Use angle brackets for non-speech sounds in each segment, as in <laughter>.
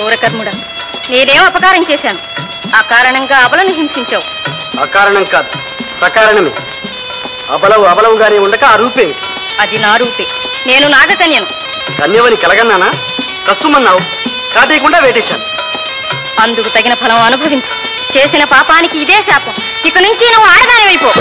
వికర్ముడా నేనేం అపకారం చేశాను? ఆ కారణంగా అబలను హింసించావు. అకారణం కాదు సకారణమే. అబలవు అబలవుగానే ఉండక ఆ రూపే. అది నా రూపే. నేను నాగకన్యను. కన్యవని కలగన్నానా? కస్తుమన్నావు. కాదేయకుండా వేటేశాను. అందుకు తగిన ఫలం అనుభవించు. చేసిన పాపానికి ఇదే శాపం. ఇక నుంచి నువ్వు ఆడదానివైపో.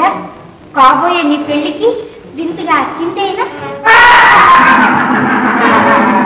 రాజా కాబోయే నీ పెళ్ళికి వింతగా చింతేనా <laughs>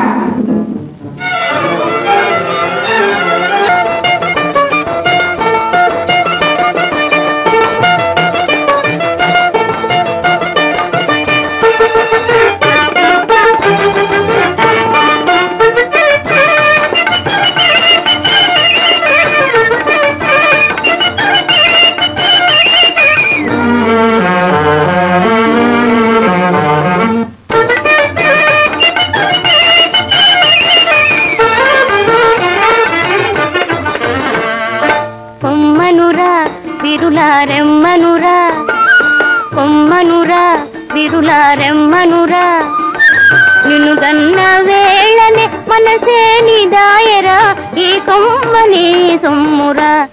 కనురా నిన్ను గన్న వేళనే మనసే నిదాయరా. ఈ కొమ్మని సొమ్మురా.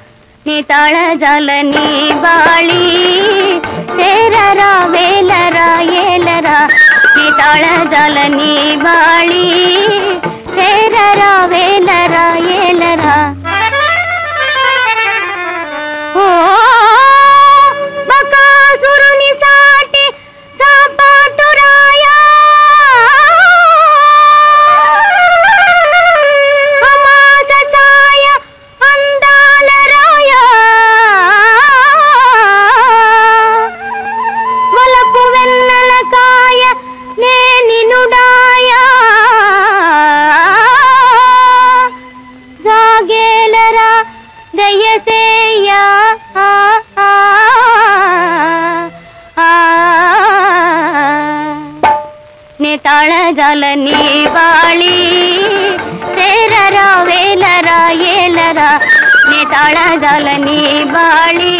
నీ తాళజాల నీ బాళి. తేరరా వేలరా ఏలరా. నీ తాళజాల నీ బాళి. తేరరా వేలరా ఏలరా. నే తాళజాల నీ బాళి తేరరా వేలరా ఏలరా నే తాళజాల నీ బాళి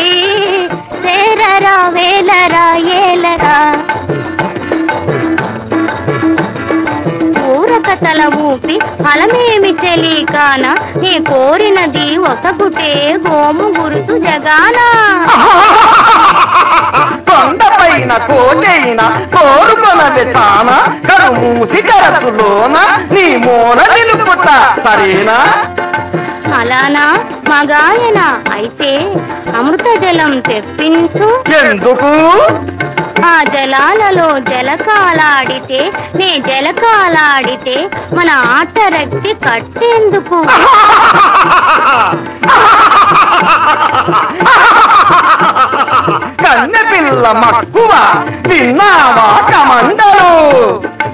తేరరా వేలరా ఏలరా ఊరకతల ఊపి ఫలమేమి తెలియకాన నీ కోరినది ఒకగుటే గోము గురుసు జగానా కొండపైన కోటైన కో తాన? కడు మూసి కరసులోన నీ మూల నిలుపుట సరేనా? అలానా మగాయన అయితే అమృత జలం తెప్పించు. ఎందుకు? ఆ జలాలలో జలకాలాడితే నే జలకాలాడితే మన ఆట రక్తి కట్టేందుకు కన్నెపిల్ల మక్కువ విన్నావా కమండలు?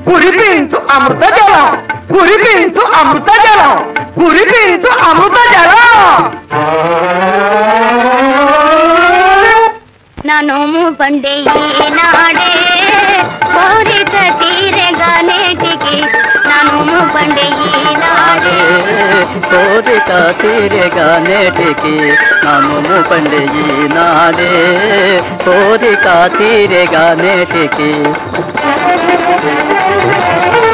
కురిపించు అమృత జలం కురిపించు అమృత జలం కురిపించు అమృత జలం. నా నోము పండే ఈనాడే కోరిక తీరగా నేటికి నా నోము పండే ఈనాడే. కోరిక తీరగా నేటికి నము పండి ఈనాడే కోరిక తీరగా నేటికి ఆ